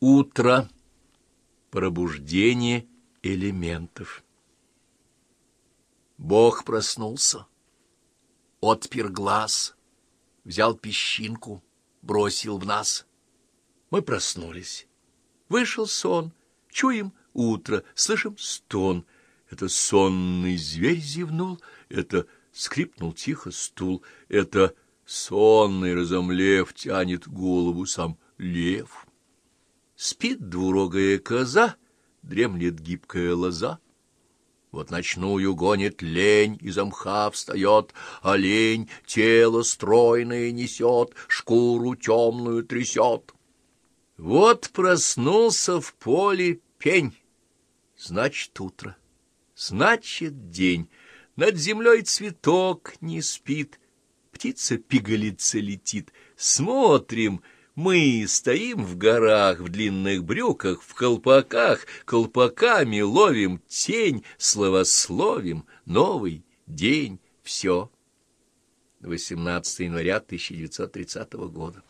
Утро. Пробуждение элементов. Бог проснулся, отпер глаз, взял песчинку, бросил в нас. Мы проснулись. Вышел сон, чуем утро, слышим стон. Это сонный зверь зевнул, это скрипнул тихо стул, это сонный разомлев тянет голову сам лев. Спит двурогая коза, дремлет гибкая лоза. Вот ночную гонит лень, из мха встает, а лень тело стройное несет, шкуру темную трясет. Вот проснулся в поле пень, значит, утро, значит, день. Над землей цветок не спит, птица-пигалица летит. Смотрим, мы стоим в горах, в длинных брюках, в колпаках, колпаками ловим тень, словословим, новый день, все. 18 января 1930 года.